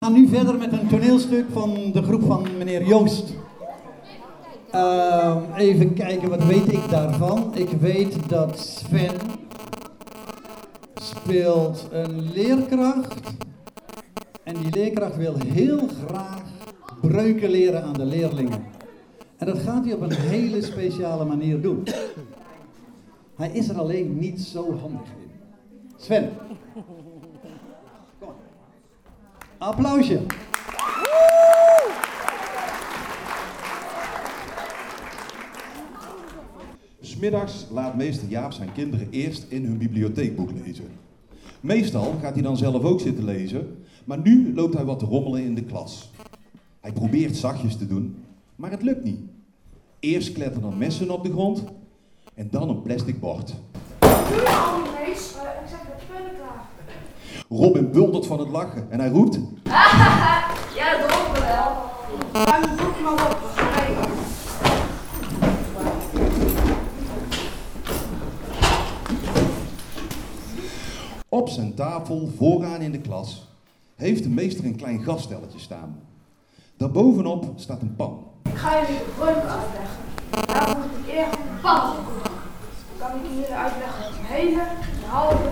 We gaan nu verder met een toneelstuk van de groep van meneer Joost. Ehm, even kijken, wat weet ik daarvan? Ik weet dat Sven speelt een leerkracht. En die leerkracht wil heel graag breuken leren aan de leerlingen. En dat gaat hij op een hele speciale manier doen. Hij is er alleen niet zo handig in. Sven. Kom. Applausje. Smiddags laat meester Jaap zijn kinderen eerst in hun bibliotheekboek lezen. Meestal gaat hij dan zelf ook zitten lezen, maar nu loopt hij wat te rommelen in de klas. Hij probeert zachtjes te doen, maar het lukt niet. Eerst kletteren er messen op de grond en dan een plastic bord. Robin buldert van het lachen en hij roept: Ja, dat wel. Ruim het boekje maar op. Op zijn tafel, vooraan in de klas, heeft de meester een klein gasstelletje staan. Daarbovenop staat een pan. Ik ga jullie de breuk uitleggen. Daarvoor moet ik eerst een pan opkomen. Dan kan ik jullie uitleggen wat een hele, een halve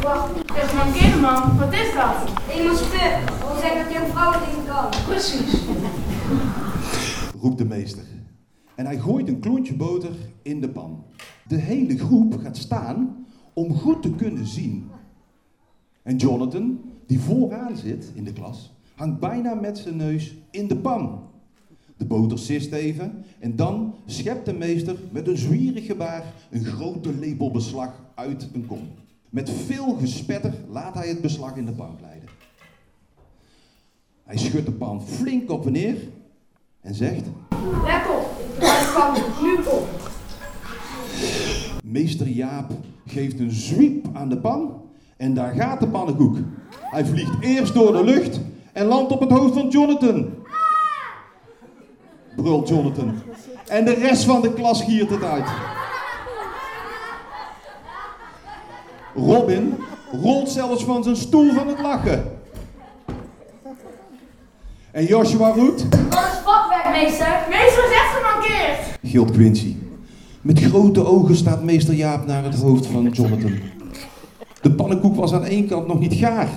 kwart. Zeg maar, kinderman, wat is dat? Ik moet spitten. Hoe zeg dat je een vrouw het niet kan? Precies. roept de meester. En hij gooit een klontje boter in de pan. De hele groep gaat staan om goed te kunnen zien. En Jonathan, die vooraan zit in de klas, hangt bijna met zijn neus in de pan. De boter sist even en dan schept de meester met een zwierig gebaar een grote lepel beslag uit een kom. Met veel gespetter laat hij het beslag in de pan glijden. Hij schudt de pan flink op en neer en zegt: Let op, ik pan nu op. Meester Jaap geeft een zwiep aan de pan en daar gaat de pannenkoek. Hij vliegt eerst door de lucht en landt op het hoofd van Jonathan. Brult Jonathan. En de rest van de klas giert het uit. Robin rolt zelfs van zijn stoel van het lachen. En Joshua roept, Wat is bakwerk, meester? Meester is echt gemankeerd. gilt Quincy. Met grote ogen staat meester Jaap naar het hoofd van Jonathan. De pannenkoek was aan één kant nog niet gaar,